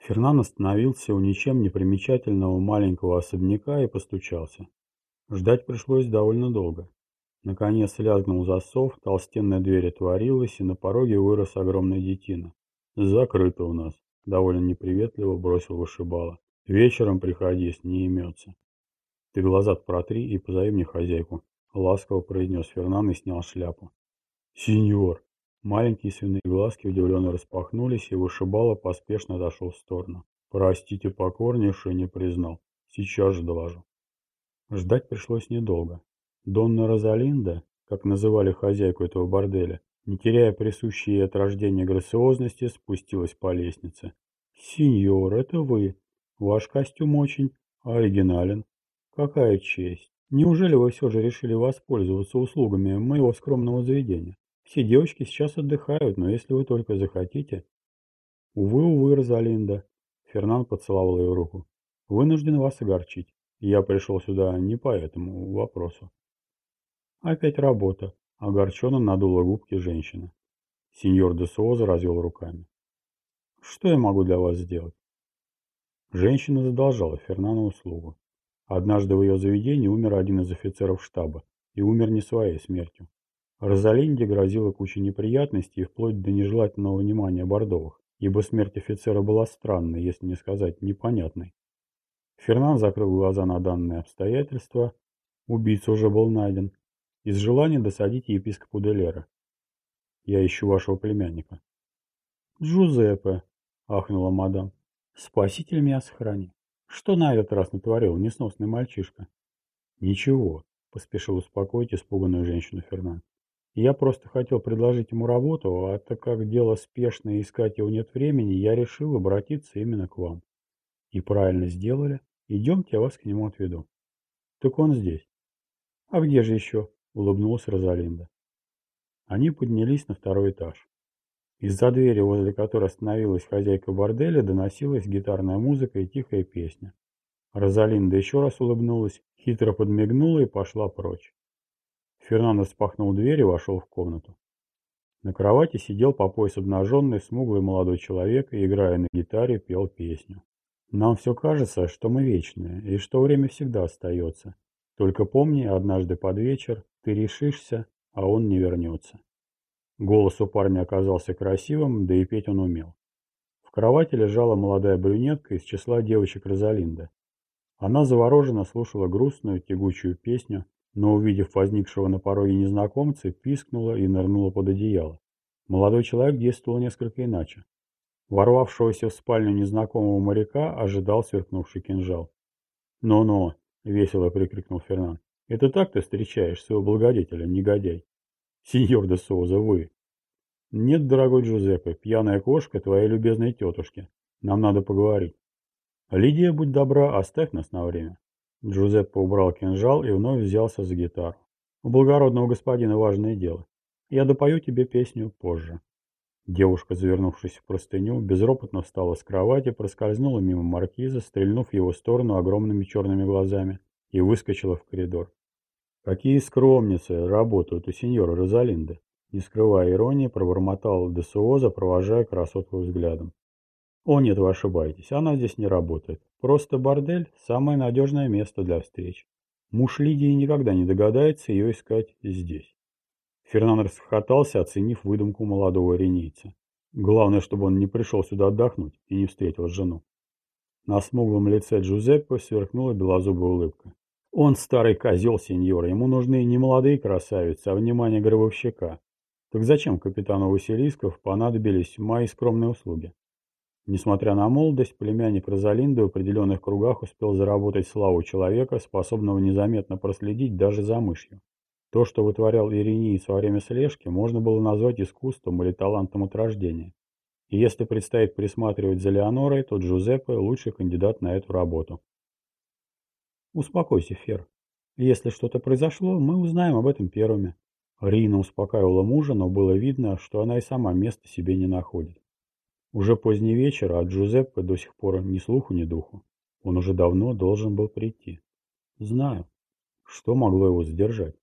Фернан остановился у ничем не примечательного маленького особняка и постучался. Ждать пришлось довольно долго. Наконец лязгнул засов, толстенная дверь отворилась, и на пороге вырос огромный детина. «Закрыто у нас», — довольно неприветливо бросил вышибала. «Вечером приходи, если не имется». «Ты глаза протри и позови мне хозяйку», — ласково произнес Фернан и снял шляпу. «Сеньор!» Маленькие свиные глазки удивленно распахнулись, и вышибала поспешно отошел в сторону. «Простите, покорнейше не признал. Сейчас же доложу». Ждать пришлось недолго. Донна Розалинда, как называли хозяйку этого борделя, не теряя присущей ей от рождения грациозности, спустилась по лестнице. «Сеньор, это вы. Ваш костюм очень оригинален. Какая честь. Неужели вы все же решили воспользоваться услугами моего скромного заведения? Все девочки сейчас отдыхают, но если вы только захотите...» «Увы, увы, Розалинда», — Фернан поцеловал ее руку, — «вынужден вас огорчить. Я пришел сюда не по этому вопросу». «Опять работа», — огорченно надула губки женщина. Сеньор де Суоза развел руками. «Что я могу для вас сделать?» Женщина задолжала Фернану услугу. Однажды в ее заведении умер один из офицеров штаба, и умер не своей смертью. Розалинде грозила куча неприятностей вплоть до нежелательного внимания Бордовых, ибо смерть офицера была странной, если не сказать непонятной. Фернан закрыл глаза на данные обстоятельства. Убийца уже был найден. Из желания досадить епископу Делера. «Я ищу вашего племянника». «Джузеппе», — ахнула мадам. «Спаситель меня сохрани. Что на этот раз натворил несносный мальчишка?» «Ничего», — поспешил успокоить испуганную женщину Фернан. «Я просто хотел предложить ему работу, а так как дело спешное и искать его нет времени, я решил обратиться именно к вам». «И правильно сделали. Идемте, я вас к нему отведу». «Так он здесь». «А где же еще?» — улыбнулась Розалинда. Они поднялись на второй этаж. Из-за двери, возле которой остановилась хозяйка борделя, доносилась гитарная музыка и тихая песня. Розалинда еще раз улыбнулась, хитро подмигнула и пошла прочь. Фернандо спахнул дверь и вошел в комнату. На кровати сидел по пояс обнаженный, смуглый молодой человек и, играя на гитаре, пел песню. «Нам все кажется, что мы вечные, и что время всегда остается. Только помни, однажды под вечер ты решишься, а он не вернется. Голос у парня оказался красивым, да и петь он умел. В кровати лежала молодая брюнетка из числа девочек Розалинда. Она завороженно слушала грустную, тягучую песню, но, увидев возникшего на пороге незнакомца, пискнула и нырнула под одеяло. Молодой человек действовал несколько иначе. Ворвавшегося в спальню незнакомого моряка ожидал сверкнувший кинжал. «Но-но!» — весело прикрикнул Фернан. «Это так ты встречаешь своего благодетеля, негодяй?» «Сеньор де Соуза, вы!» «Нет, дорогой Джузеппе, пьяная кошка твоей любезной тетушки. Нам надо поговорить». «Лидия, будь добра, оставь нас на время». Джузеппе убрал кинжал и вновь взялся за гитару. «У благородного господина важное дело. Я допою тебе песню позже». Девушка, завернувшись в простыню, безропотно встала с кровати, проскользнула мимо маркиза, стрельнув в его сторону огромными черными глазами, и выскочила в коридор. «Какие скромницы работают у сеньора Розалинды!» Не скрывая иронии, пробормотал Десуоза, провожая красотку взглядом. «О нет, вы ошибаетесь, она здесь не работает. Просто бордель – самое надежное место для встреч. Муж Лидии никогда не догадается ее искать здесь». Фернан расхохотался, оценив выдумку молодого ренийца. Главное, чтобы он не пришел сюда отдохнуть и не встретил жену. На смуглом лице Джузеппе сверкнула белозубая улыбка. Он старый козел, сеньор, ему нужны не молодые красавицы, а внимание гробовщика. Так зачем капитану Василисков понадобились мои скромные услуги? Несмотря на молодость, племянник Розалинды в определенных кругах успел заработать славу человека, способного незаметно проследить даже за мышью. То, что вытворял Иринеец во время слежки, можно было назвать искусством или талантом от рождения. И если предстоит присматривать за Леонорой, то Джузеппе – лучший кандидат на эту работу. Успокойся, Фер. Если что-то произошло, мы узнаем об этом первыми. Рина успокаивала мужа, но было видно, что она и сама места себе не находит. Уже поздний вечер, а Джузеппе до сих пор ни слуху, ни духу. Он уже давно должен был прийти. Знаю. Что могло его задержать?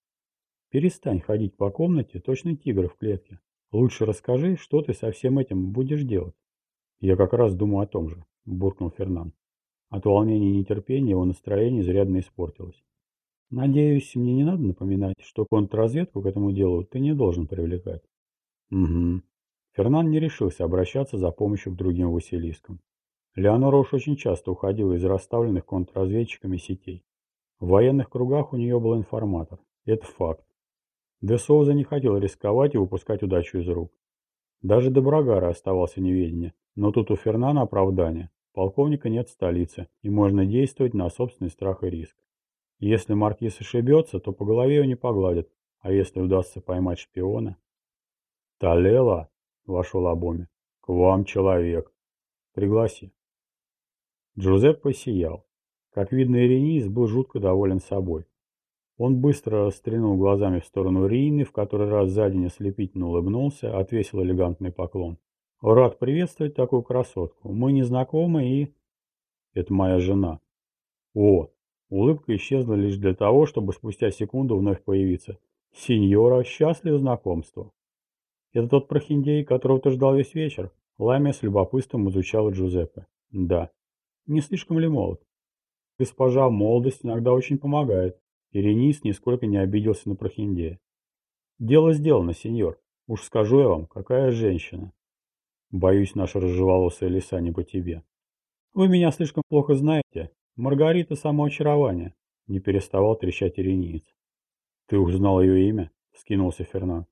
Перестань ходить по комнате, точно тигр в клетке. Лучше расскажи, что ты со всем этим будешь делать. Я как раз думаю о том же, буркнул Фернан. От волнения и нетерпения его настроение изрядно испортилось. Надеюсь, мне не надо напоминать, что контрразведку к этому делу ты не должен привлекать. Угу. Фернан не решился обращаться за помощью к другим Василискам. Леонора уж очень часто уходила из расставленных контрразведчиками сетей. В военных кругах у нее был информатор. Это факт. Де Соуза не хотел рисковать и выпускать удачу из рук. Даже до Брагара оставался неведение, но тут у Фернана оправдание. Полковника нет в столице, и можно действовать на собственный страх и риск. Если маркиз ошибется, то по голове его не погладят, а если удастся поймать шпиона... «Талела!» — вошел Абоми. «К вам человек. Пригласи». Джузеппе сиял. Как видно, Иринис был жутко доволен собой. Он быстро стрянул глазами в сторону Рины, в который раз за день ослепительно улыбнулся, отвесил элегантный поклон. «Рад приветствовать такую красотку. Мы не знакомы и...» «Это моя жена». «О!» Улыбка исчезла лишь для того, чтобы спустя секунду вновь появиться. «Сеньора, счастлив знакомству». «Это тот прохиндей, которого ты ждал весь вечер?» Ламия с любопытством изучала Джузеппе. «Да». «Не слишком ли молод?» «Госпожа, молодость иногда очень помогает». Иринис нисколько не обиделся на прохиндея. «Дело сделано, сеньор. Уж скажу я вам, какая женщина». «Боюсь, наша рыжеволосая лиса не по тебе». «Вы меня слишком плохо знаете. Маргарита самоочарование», — не переставал трещать Иринис. «Ты узнал ее имя?» — скинулся Фернан.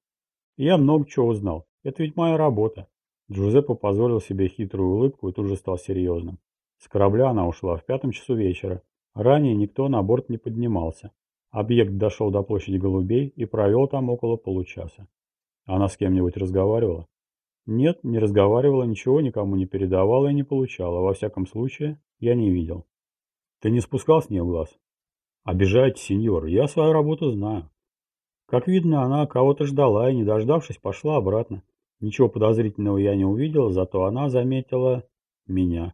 «Я много чего узнал. Это ведь моя работа». Джузеппе позволил себе хитрую улыбку и тут же стал серьезным. С корабля она ушла в пятом часу вечера. Ранее никто на борт не поднимался. Объект дошел до площади Голубей и провел там около получаса. Она с кем-нибудь разговаривала? Нет, не разговаривала, ничего никому не передавала и не получала. Во всяком случае, я не видел. Ты не спускал с нее глаз? Обижайте, сеньор, я свою работу знаю. Как видно, она кого-то ждала и, не дождавшись, пошла обратно. Ничего подозрительного я не увидел, зато она заметила меня.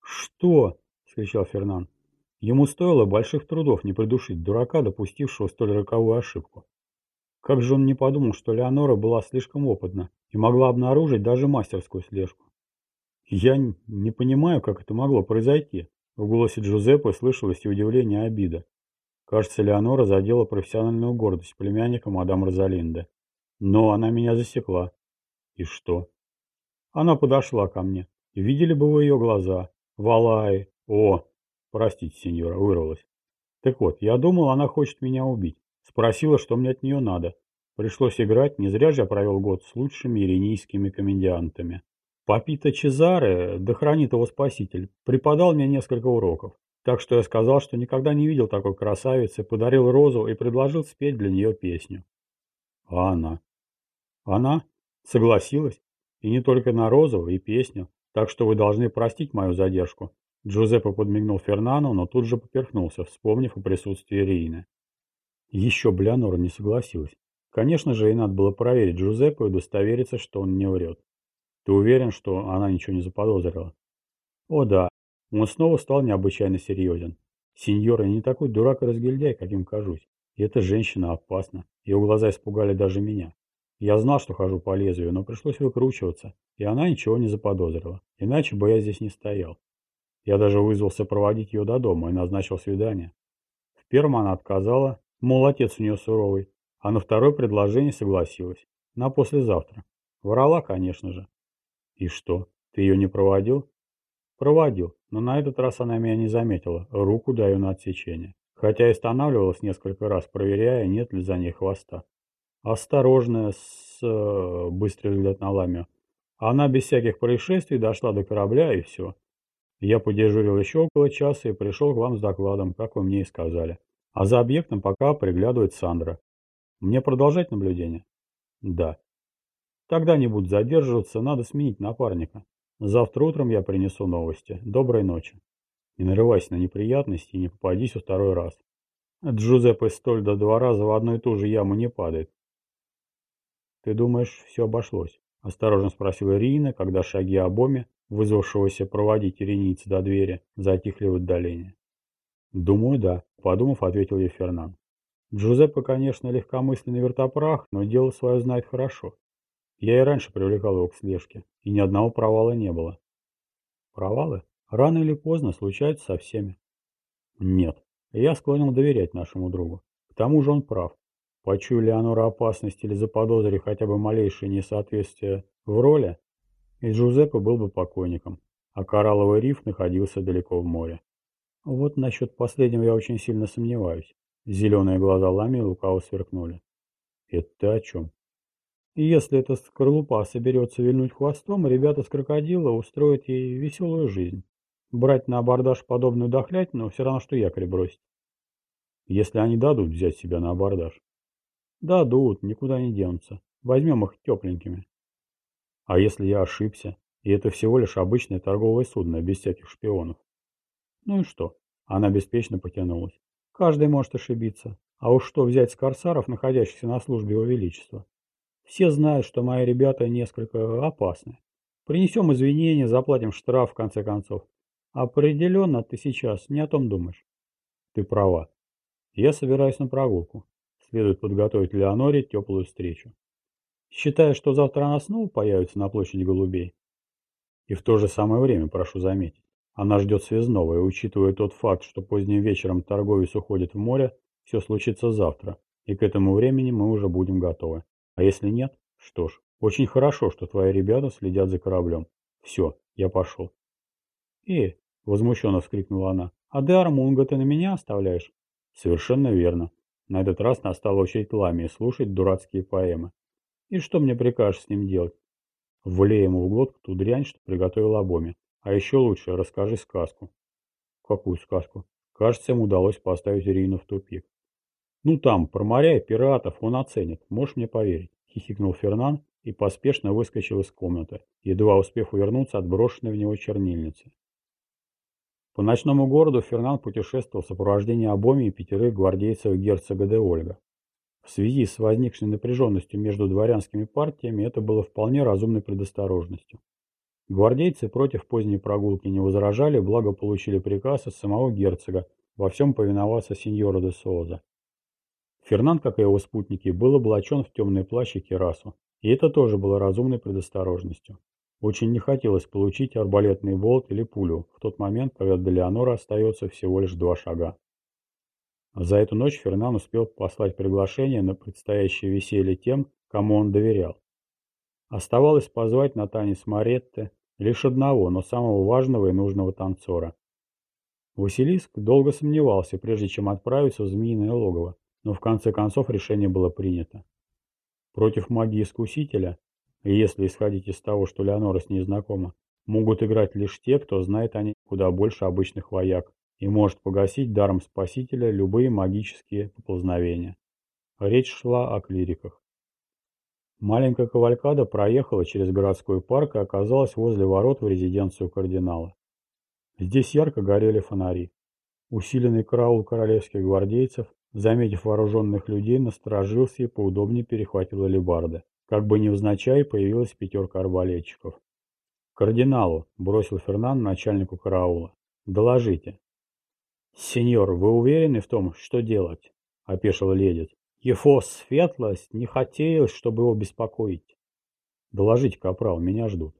«Что?» — вскричал Фернан. Ему стоило больших трудов не придушить дурака, допустившего столь роковую ошибку. Как же он не подумал, что Леонора была слишком опытна и могла обнаружить даже мастерскую слежку. Я не понимаю, как это могло произойти. В голосе Джузеппе слышалось и удивление, и обида. Кажется, Леонора задела профессиональную гордость племянника мадам Розалинды. Но она меня засекла. И что? Она подошла ко мне. Видели бы вы ее глаза. Валай. О, Простите, сеньора, вырвалась. Так вот, я думал, она хочет меня убить. Спросила, что мне от нее надо. Пришлось играть, не зря же я провел год с лучшими иринийскими комедиантами. Папита Чезаре, да хранит его спаситель, преподал мне несколько уроков. Так что я сказал, что никогда не видел такой красавицы, подарил розу и предложил спеть для нее песню. А она? Она согласилась. И не только на розу и песню. Так что вы должны простить мою задержку. Джузеппе подмигнул Фернану, но тут же поперхнулся, вспомнив о присутствии Рейны. Еще Блянора не согласилась. Конечно же, ей надо было проверить Джузеппе и удостовериться, что он не врет. Ты уверен, что она ничего не заподозрила? О да, он снова стал необычайно серьезен. Сеньор, я не такой дурак и разгильдяй, каким кажусь. И эта женщина опасна. Ее глаза испугали даже меня. Я знал, что хожу по лезвию, но пришлось выкручиваться, и она ничего не заподозрила. Иначе бы я здесь не стоял. Я даже вызвался проводить ее до дома и назначил свидание. В первом она отказала, мол, отец у нее суровый, а на второе предложение согласилась. На послезавтра. Врала, конечно же. И что, ты ее не проводил? Проводил, но на этот раз она меня не заметила, руку даю на отсечение. Хотя и останавливалась несколько раз, проверяя, нет ли за ней хвоста. Осторожная, с... Э, быстрый взгляд на ламию. Она без всяких происшествий дошла до корабля и все. Я подежурил еще около часа и пришел к вам с докладом, как вы мне и сказали. А за объектом пока приглядывает Сандра. Мне продолжать наблюдение? Да. Тогда не буду задерживаться, надо сменить напарника. Завтра утром я принесу новости. Доброй ночи. Не нарывайся на неприятности и не попадись во второй раз. Джузеппе Стольда два раза в одну и ту же яму не падает. Ты думаешь, все обошлось? Осторожно спросила Ирина, когда шаги Обоми вызвавшегося проводить иринийца до двери, затихли в отдалении. «Думаю, да», — подумав, ответил ей Фернан. Джузеппе, конечно, легкомысленный вертопрах, но дело свое знает хорошо. Я и раньше привлекал его к слежке, и ни одного провала не было. Провалы рано или поздно случаются со всеми. Нет, я склонен доверять нашему другу. К тому же он прав. Почуя Леонора опасность или заподозрив хотя бы малейшее несоответствие в роли, и Джузеппе был бы покойником, а коралловый риф находился далеко в море. Вот насчет последнего я очень сильно сомневаюсь. Зеленые глаза Лами лукаво сверкнули. Это о чем? И если эта скорлупа соберется вильнуть хвостом, ребята с крокодила устроят ей веселую жизнь. Брать на абордаж подобную дохлятину все равно, что якорь бросить. Если они дадут взять себя на абордаж. Дадут, никуда не денутся. Возьмем их тепленькими. А если я ошибся, и это всего лишь обычное торговое судно, без всяких шпионов? Ну и что? Она беспечно потянулась. Каждый может ошибиться. А уж что взять с корсаров, находящихся на службе его величества? Все знают, что мои ребята несколько опасны. Принесем извинения, заплатим штраф в конце концов. Определенно ты сейчас не о том думаешь. Ты права. Я собираюсь на прогулку. Следует подготовить Леоноре теплую встречу. Считаю, что завтра она снова появится на площади голубей. И в то же самое время, прошу заметить, она ждет связного, и учитывая тот факт, что поздним вечером торговец уходит в море, все случится завтра, и к этому времени мы уже будем готовы. А если нет, что ж, очень хорошо, что твои ребята следят за кораблем. Все, я пошел. «Э!» — возмущенно вскрикнула она. «А де Армунга ты на меня оставляешь?» «Совершенно верно. На этот раз настала очередь Ламии слушать дурацкие поэмы. И что мне прикажешь с ним делать?» Влей ему в глотку ту дрянь, что приготовил обоме. А еще лучше расскажи сказку. Какую сказку? Кажется, ему удалось поставить Ирину в тупик. Ну там, про моря и пиратов он оценит, можешь мне поверить. Хихикнул Фернан и поспешно выскочил из комнаты, едва успев увернуться от брошенной в него чернильницы. По ночному городу Фернан путешествовал в сопровождении обоми и пятерых гвардейцев герцога де Ольга. В связи с возникшей напряженностью между дворянскими партиями это было вполне разумной предосторожностью. Гвардейцы против поздней прогулки не возражали, благо получили приказ от самого герцога во всем повиноваться сеньору де Соуза. Фернан, как и его спутники, был облачен в темный плащ и кирасу, и это тоже было разумной предосторожностью. Очень не хотелось получить арбалетный болт или пулю в тот момент, когда до Леонора остается всего лишь два шага. За эту ночь Фернан успел послать приглашение на предстоящее веселье тем, кому он доверял. Оставалось позвать на танец Маретте лишь одного, но самого важного и нужного танцора. Василиск долго сомневался, прежде чем отправиться в Змеиное логово, но в конце концов решение было принято. Против магии Искусителя если исходить из того, что Леонора с ней знакома, могут играть лишь те, кто знает о ней куда больше обычных вояк и может погасить даром Спасителя любые магические поползновения. Речь шла о клириках. Маленькая кавалькада проехала через городской парк и оказалась возле ворот в резиденцию кардинала. Здесь ярко горели фонари. Усиленный караул королевских гвардейцев, заметив вооруженных людей, насторожился и поудобнее перехватил алебарды. Как бы невзначай появилась пятерка арбалетчиков. «Кардиналу», — бросил Фернан начальнику караула. «Доложите». «Сеньор, вы уверены в том, что делать?» — опешил ледец. «Ефос светлость не хотелось, чтобы его беспокоить». «Доложите, капрал, меня ждут».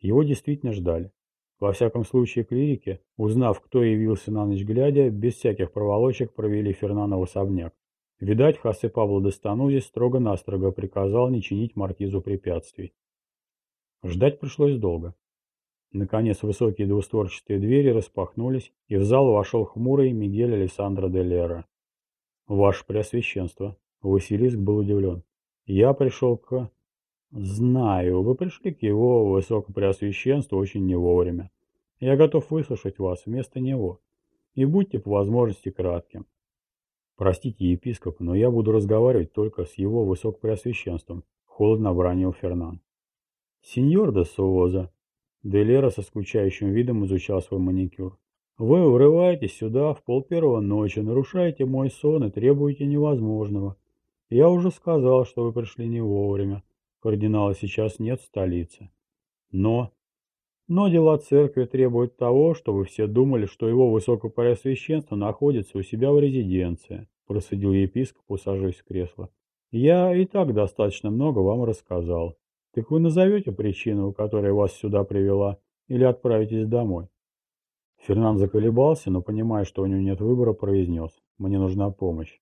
Его действительно ждали. Во всяком случае, клирики, узнав, кто явился на ночь глядя, без всяких проволочек провели Фернана в особняк. Видать, Хосе Пабло де Станузи строго-настрого приказал не чинить маркизу препятствий. Ждать пришлось долго. Наконец высокие двустворчатые двери распахнулись, и в зал вошел хмурый Мигель Александро де Лера. «Ваше Преосвященство!» Василиск был удивлен. «Я пришел к...» «Знаю, вы пришли к его Высокопреосвященству очень не вовремя. Я готов выслушать вас вместо него. И будьте по возможности кратким. «Простите, епископ, но я буду разговаривать только с его высокопреосвященством», — холодно обронил Фернан. «Сеньор де Суоза», — Делера со скучающим видом изучал свой маникюр, — «вы врываетесь сюда в полпервого ночи, нарушаете мой сон и требуете невозможного. Я уже сказал, что вы пришли не вовремя. Кардинала сейчас нет в столице. Но но дела церкви требуют того, чтобы все думали, что его высокопреосвященство находится у себя в резиденции, просудил епископ, усаживаясь в кресло. Я и так достаточно много вам рассказал. Так вы назовете причину, которая вас сюда привела, или отправитесь домой?» Фернан заколебался, но, понимая, что у него нет выбора, произнес «Мне нужна помощь».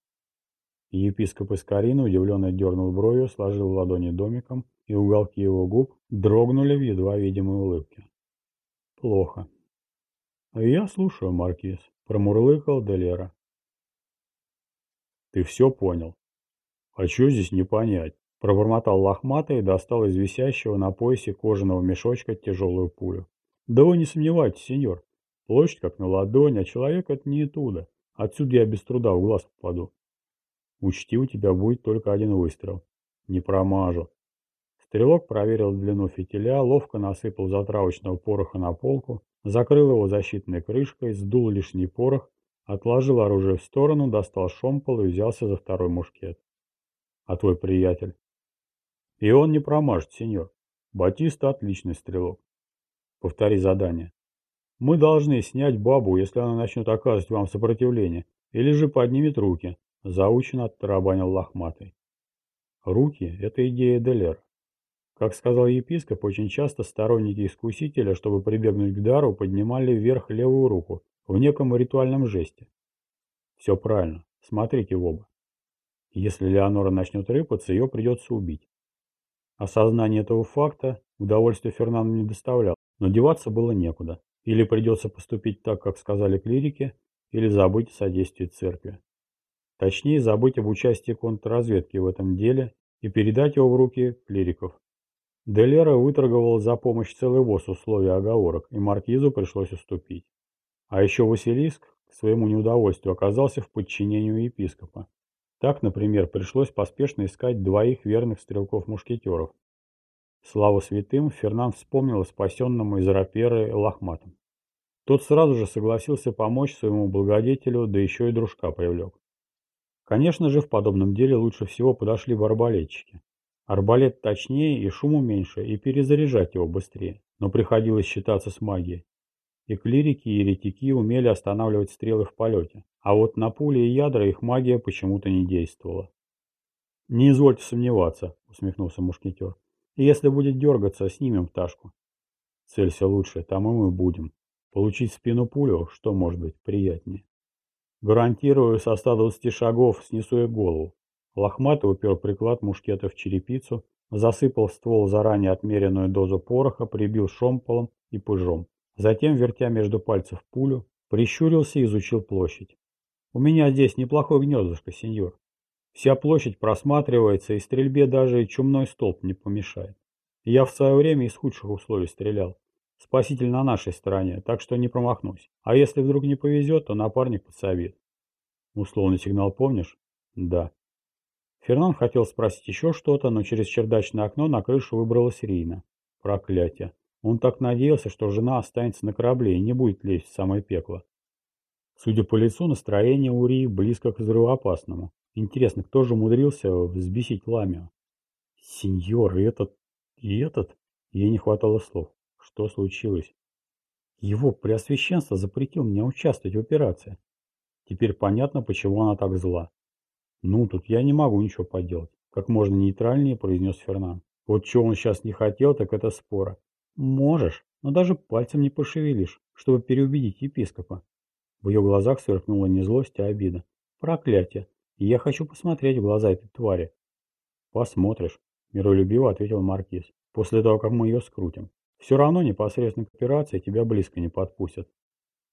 Епископ Искарина удивленно дернул бровью, сложил ладони домиком, и уголки его губ дрогнули в едва видимой улыбке. «Плохо». «Я слушаю, Маркиз», — промурлыкал Делера. «Ты все понял?» «А что здесь не понять?» Пробормотал лохматый и достал из висящего на поясе кожаного мешочка тяжелую пулю. «Да вы не сомневайтесь, сеньор. Площадь как на ладони, а человек это не оттуда. Отсюда я без труда в глаз попаду. Учти, у тебя будет только один выстрел. Не промажу». Стрелок проверил длину фитиля, ловко насыпал затравочного пороха на полку, закрыл его защитной крышкой, сдул лишний порох, отложил оружие в сторону, достал шомпол и взялся за второй мушкет. «А твой приятель?» И он не промажет, сеньор. Батиста отличный стрелок. Повтори задание. Мы должны снять бабу, если она начнет оказывать вам сопротивление, или же поднимет руки, заученно оттарабанил лохматый. Руки – это идея Делера. Как сказал епископ, очень часто сторонники искусителя, чтобы прибегнуть к дару, поднимали вверх левую руку в неком ритуальном жесте. Все правильно, смотрите в оба. Если Леонора начнет рыпаться, ее придется убить. Осознание этого факта удовольствия Фернанду не доставляло, но деваться было некуда. Или придется поступить так, как сказали клирики, или забыть о содействии церкви. Точнее, забыть об участии контрразведки в этом деле и передать его в руки клириков. Делера выторговал за помощь целый воз условий оговорок, и маркизу пришлось уступить. А еще Василиск, к своему неудовольствию, оказался в подчинении епископа, так, например, пришлось поспешно искать двоих верных стрелков-мушкетеров. Слава святым, Фернан вспомнил о спасенному из раперы Лохматом. Тот сразу же согласился помочь своему благодетелю, да еще и дружка привлек. Конечно же, в подобном деле лучше всего подошли бы арбалетчики. Арбалет точнее и шуму меньше, и перезаряжать его быстрее, но приходилось считаться с магией. И клирики, и еретики умели останавливать стрелы в полете, а вот на пули и ядра их магия почему-то не действовала. «Не извольте сомневаться», — усмехнулся мушкетер. «Если будет дергаться, снимем пташку». «Целься лучше, там и мы будем. Получить спину пулю, что может быть приятнее?» «Гарантирую, со 120 шагов снесу ей голову». Лохматый упер приклад мушкета в черепицу, засыпал в ствол заранее отмеренную дозу пороха, прибил шомполом и пыжом. Затем, вертя между пальцев пулю, прищурился и изучил площадь. «У меня здесь неплохое гнездышко, сеньор. Вся площадь просматривается, и стрельбе даже чумной столб не помешает. Я в свое время из худших условий стрелял. Спаситель на нашей стороне, так что не промахнусь. А если вдруг не повезет, то напарник подсовет. Условный сигнал помнишь? Да. Фернан хотел спросить еще что-то, но через чердачное окно на крышу выбралась Рина. Проклятие. Он так надеялся, что жена останется на корабле и не будет лезть в самое пекло. Судя по лицу, настроение у Ри близко к взрывоопасному. Интересно, кто же умудрился взбесить Ламио? Сеньор, и этот... и этот... Ей не хватало слов. Что случилось? Его преосвященство запретил мне участвовать в операции. Теперь понятно, почему она так зла. Ну, тут я не могу ничего поделать. Как можно нейтральнее произнес Фернан. Вот чего он сейчас не хотел, так это спора. Можешь, но даже пальцем не пошевелишь, чтобы переубедить епископа. В ее глазах сверкнула не злость, а обида. Проклятие. я хочу посмотреть в глаза этой твари. Посмотришь, миролюбиво ответил Маркиз. После того, как мы ее скрутим. Все равно непосредственно к операции тебя близко не подпустят.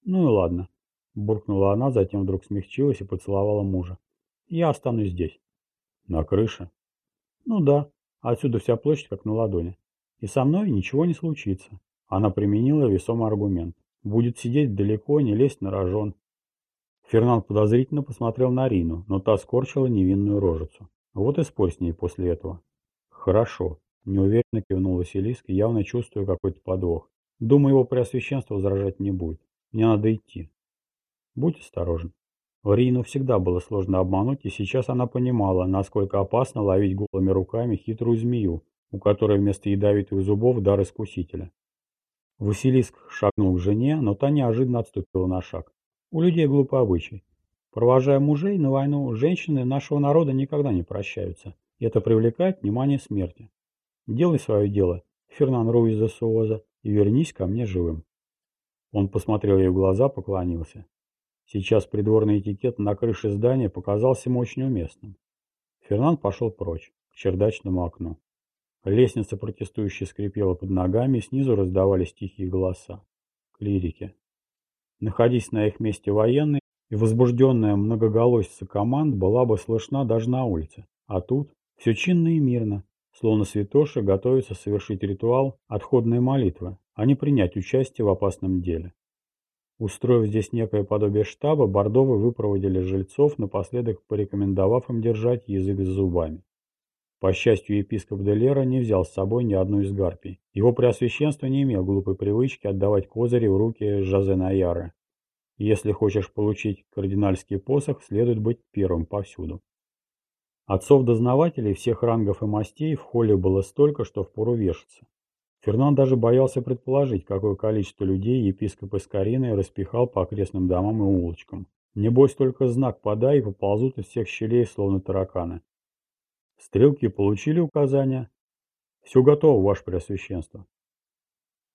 Ну и ладно. Буркнула она, затем вдруг смягчилась и поцеловала мужа. Я останусь здесь. На крыше? Ну да. Отсюда вся площадь как на ладони. И со мной ничего не случится. Она применила весомый аргумент. Будет сидеть далеко, не лезть на рожон. Фернанд подозрительно посмотрел на Рину, но та скорчила невинную рожицу. Вот и спорь с ней после этого. Хорошо. Неуверенно кивнул Василиск, явно чувствуя какой-то подвох. Думаю, его преосвященство возражать не будет. Мне надо идти. Будь осторожен. Рину всегда было сложно обмануть, и сейчас она понимала, насколько опасно ловить голыми руками хитрую змею, у которой вместо ядовитых зубов дар искусителя. Василиск шагнул к жене, но та неожиданно отступила на шаг. У людей глупый обычай. Провожая мужей на войну, женщины нашего народа никогда не прощаются. И это привлекает внимание смерти. Делай свое дело, Фернан Руиз де Суоза, и вернись ко мне живым. Он посмотрел ей в глаза, поклонился. Сейчас придворный этикет на крыше здания показался ему очень уместным. Фернан пошел прочь, к чердачному окну. Лестница протестующе скрипела под ногами, и снизу раздавались тихие голоса. Клирики. Находясь на их месте военные, и возбужденная многоголосица команд была бы слышна даже на улице. А тут все чинно и мирно, словно святоши готовятся совершить ритуал отходной молитвы, а не принять участие в опасном деле. Устроив здесь некое подобие штаба, Бордовы выпроводили жильцов, напоследок порекомендовав им держать язык за зубами. По счастью, епископ Делера не взял с собой ни одну из гарпий. Его преосвященство не имел глупой привычки отдавать козыри в руки Жозе Наяры. Если хочешь получить кардинальский посох, следует быть первым повсюду. Отцов-дознавателей всех рангов и мастей в холле было столько, что впору вешаться. Фернан даже боялся предположить, какое количество людей епископ Искариной распихал по окрестным домам и улочкам. Небось, только знак подай и поползут из всех щелей, словно тараканы. Стрелки получили указания. Все готово, ваше преосвященство.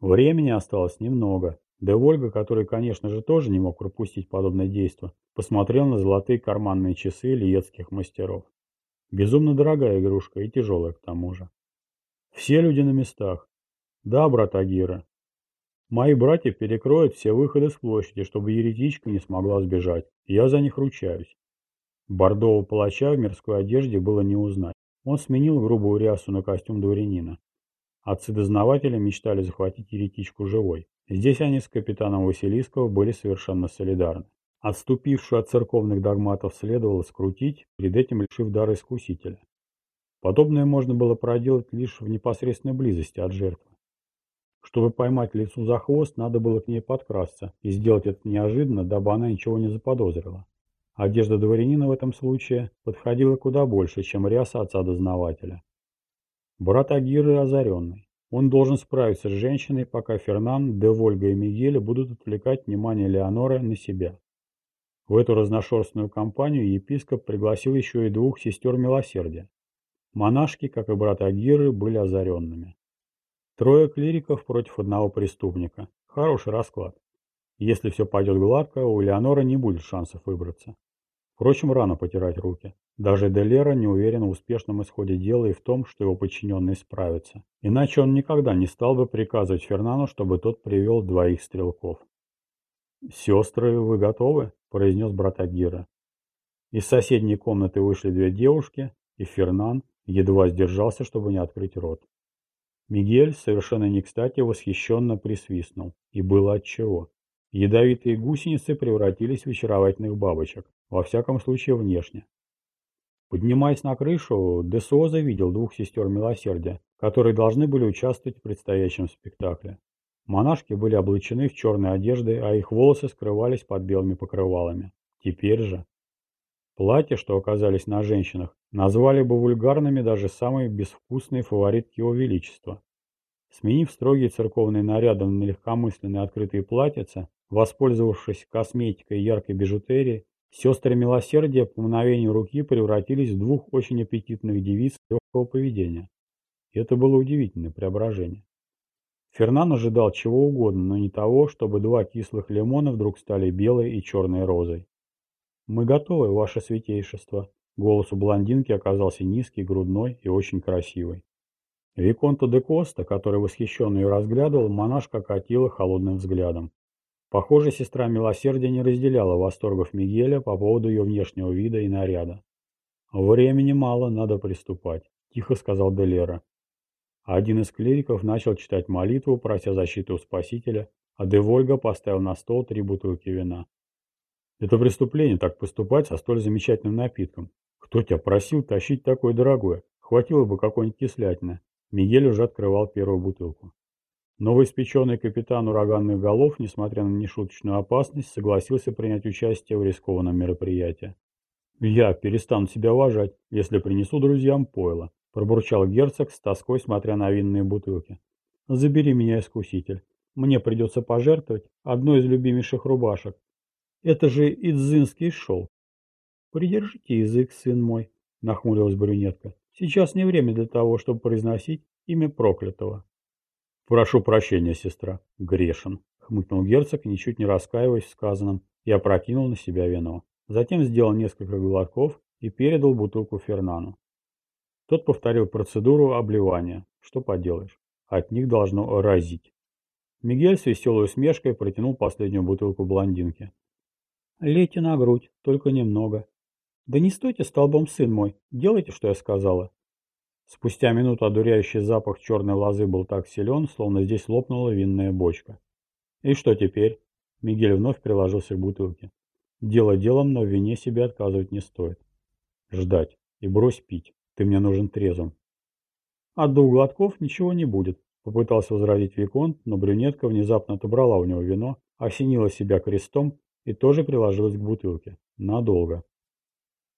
Времени осталось немного. Да Ольга, который, конечно же, тоже не мог пропустить подобное действо, посмотрел на золотые карманные часы лиетских мастеров. Безумно дорогая игрушка и тяжелая к тому же. Все люди на местах. Да, брат Агира. Мои братья перекроют все выходы с площади, чтобы еретичка не смогла сбежать. Я за них ручаюсь. Бордового палача в мирской одежде было не узнать. Он сменил грубую рясу на костюм дворянина. Отцы-дознаватели мечтали захватить еретичку живой. Здесь они с капитаном Василискова были совершенно солидарны. Отступившую от церковных догматов следовало скрутить, перед этим лишив дара искусителя. Подобное можно было проделать лишь в непосредственной близости от жертвы. Чтобы поймать лицу за хвост, надо было к ней подкрасться и сделать это неожиданно, дабы она ничего не заподозрила. Одежда дворянина в этом случае подходила куда больше, чем ряса отца-дознавателя. Брат Агиры озаренный. Он должен справиться с женщиной, пока Фернан, де Вольга и Мигеля будут отвлекать внимание Леоноры на себя. В эту разношерстную компанию епископ пригласил еще и двух сестер милосердия. Монашки, как и брат Агиры, были озаренными. Трое клириков против одного преступника. Хороший расклад. Если все пойдет гладко, у Леонора не будет шансов выбраться. Впрочем, рано потирать руки. Даже Делера не уверен в успешном исходе дела и в том, что его подчиненные справятся. Иначе он никогда не стал бы приказывать Фернану, чтобы тот привел двоих стрелков. «Сестры, вы готовы?» – произнес брат Агира. Из соседней комнаты вышли две девушки, и Фернан едва сдержался, чтобы не открыть рот. Мигель совершенно не кстати восхищенно присвистнул. И было отчего. Ядовитые гусеницы превратились в очаровательных бабочек, во всяком случае внешне. Поднимаясь на крышу, Десуоза видел двух сестер милосердия, которые должны были участвовать в предстоящем спектакле. Монашки были облачены в черные одежды, а их волосы скрывались под белыми покрывалами. Теперь же... Платья, что оказались на женщинах, назвали бы вульгарными даже самые безвкусные фаворитки его величества. Сменив строгие церковные наряды на легкомысленные открытые платьица, воспользовавшись косметикой и яркой бижутерией, Сестры милосердия по мгновению руки превратились в двух очень аппетитных девиц легкого поведения. Это было удивительное преображение. Фернан ожидал чего угодно, но не того, чтобы два кислых лимона вдруг стали белой и черной розой. «Мы готовы, ваше святейшество». Голос у блондинки оказался низкий, грудной и очень красивый. Виконта де Коста, который восхищенно ее разглядывал, монашка катила холодным взглядом. Похоже, сестра милосердия не разделяла восторгов Мигеля по поводу ее внешнего вида и наряда. «Времени мало, надо приступать», – тихо сказал Делера. Один из клириков начал читать молитву, прося защиты у Спасителя, а Девольга поставил на стол три бутылки вина. «Это преступление так поступать со столь замечательным напитком. Кто тебя просил тащить такое дорогое? Хватило бы какой-нибудь кислятины». Мигель уже открывал первую бутылку. Новоиспеченный капитан ураганных голов, несмотря на нешуточную опасность, согласился принять участие в рискованном мероприятии. «Я перестану себя уважать, если принесу друзьям пойло», – пробурчал герцог с тоской, смотря на винные бутылки. «Забери меня, искуситель. Мне придется пожертвовать одной из любимейших рубашек. Это же Идзинский шел». «Придержите язык, сын мой», – нахмурилась брюнетка. «Сейчас не время для того, чтобы произносить имя проклятого». Прошу прощения, сестра. Грешен. Хмыкнул герцог, ничуть не раскаиваясь в сказанном, и опрокинул на себя вино. Затем сделал несколько глотков и передал бутылку Фернану. Тот повторил процедуру обливания. Что поделаешь, от них должно разить. Мигель с веселой усмешкой протянул последнюю бутылку блондинке. «Лейте на грудь, только немного. Да не стойте столбом, сын мой, делайте, что я сказала». Спустя минуту одуряющий запах черной лозы был так силен, словно здесь лопнула винная бочка. «И что теперь?» Мигель вновь приложился к бутылке. «Дело делом, но в вине себе отказывать не стоит. Ждать и брось пить. Ты мне нужен трезвым». От двух глотков ничего не будет, попытался возразить Виконт, но брюнетка внезапно отобрала у него вино, осенила себя крестом и тоже приложилась к бутылке. Надолго.